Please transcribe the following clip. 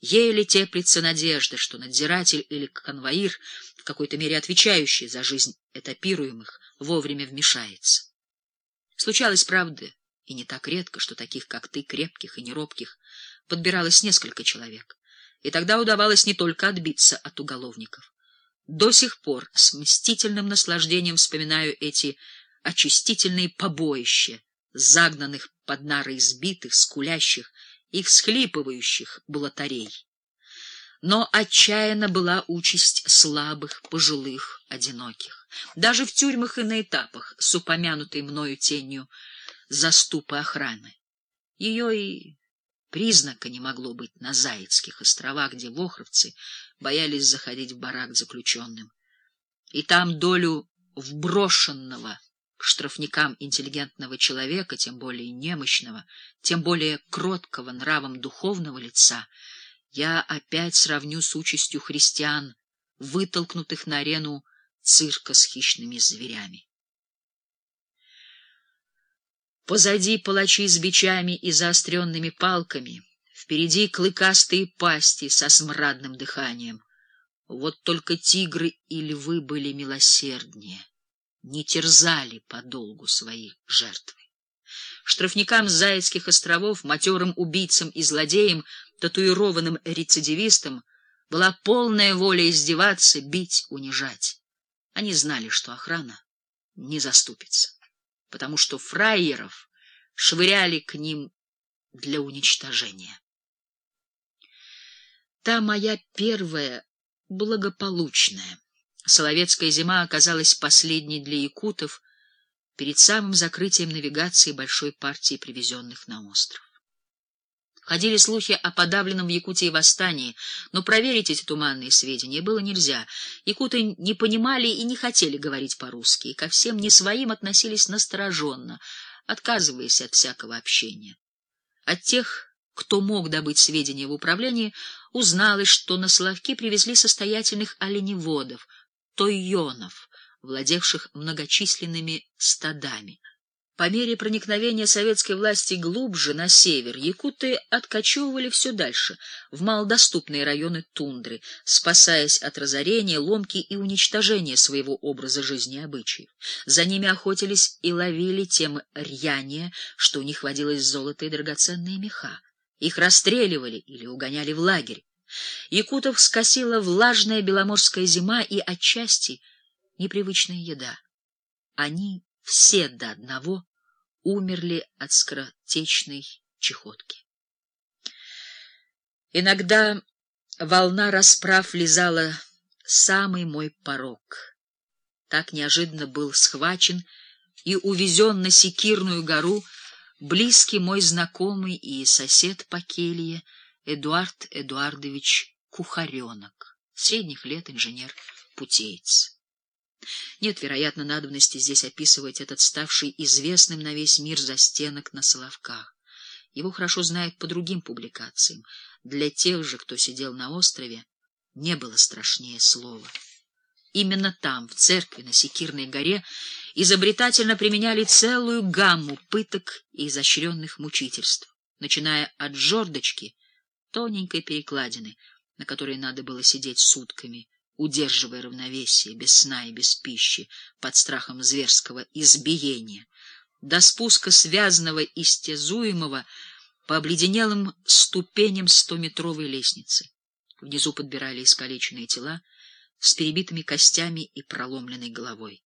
Еле теплится надежда, что надзиратель или конвоир, в какой-то мере отвечающий за жизнь этапируемых, вовремя вмешается. Случалось, правда, и не так редко, что таких, как ты, крепких и неробких, подбиралось несколько человек, и тогда удавалось не только отбиться от уголовников. До сих пор с мстительным наслаждением вспоминаю эти очистительные побоища, загнанных под нары избитых, скулящих и всхлипывающих блатарей. Но отчаянна была участь слабых, пожилых, одиноких. Даже в тюрьмах и на этапах с упомянутой мною тенью заступы охраны. Ее и признака не могло быть на Заицких островах, где вохровцы боялись заходить в барак заключенным. И там долю вброшенного к штрафникам интеллигентного человека, тем более немощного, тем более кроткого нравом духовного лица, я опять сравню с участью христиан, вытолкнутых на арену цирка с хищными зверями. Позади палачи с бичами и заостренными палками, впереди клыкастые пасти со смрадным дыханием. Вот только тигры и львы были милосерднее не терзали подолгу своих жертвы. Штрафникам Зайцких островов, матерым убийцам и злодеям, татуированным рецидивистам была полная воля издеваться, бить, унижать. Они знали, что охрана не заступится, потому что фраеров швыряли к ним для уничтожения. Та моя первая благополучная Соловецкая зима оказалась последней для якутов перед самым закрытием навигации большой партии привезенных на остров. Ходили слухи о подавленном в Якутии восстании, но проверить эти туманные сведения было нельзя. Якуты не понимали и не хотели говорить по-русски, и ко всем не своим относились настороженно, отказываясь от всякого общения. От тех, кто мог добыть сведения в управлении, узналось, что на Соловки привезли состоятельных оленеводов — тойонов, владевших многочисленными стадами. По мере проникновения советской власти глубже на север якуты откачевывали все дальше, в малодоступные районы тундры, спасаясь от разорения, ломки и уничтожения своего образа жизни и обычаев. За ними охотились и ловили тем рьянее, что у них водилось золото и драгоценные меха. Их расстреливали или угоняли в лагерь. Якутов скосила влажная беломорская зима и отчасти непривычная еда. Они все до одного умерли от скоротечной чехотки. Иногда волна расправ лизала самый мой порог. Так неожиданно был схвачен и увезен на Секирную гору близкий мой знакомый и сосед по келье Эдуард Эдуардович Кухаренок, средних лет инженер-путеец. Нет, вероятно, надобности здесь описывать этот ставший известным на весь мир застенок на Соловках. Его хорошо знают по другим публикациям. Для тех же, кто сидел на острове, не было страшнее слова. Именно там, в церкви на Секирной горе, изобретательно применяли целую гамму пыток и изощренных мучительств, начиная от жердочки — тоненькой перекладины, на которой надо было сидеть сутками, удерживая равновесие, без сна и без пищи, под страхом зверского избиения, до спуска связанного и стезуемого по обледенелым ступеням стометровой лестницы. Внизу подбирали искалеченные тела с перебитыми костями и проломленной головой.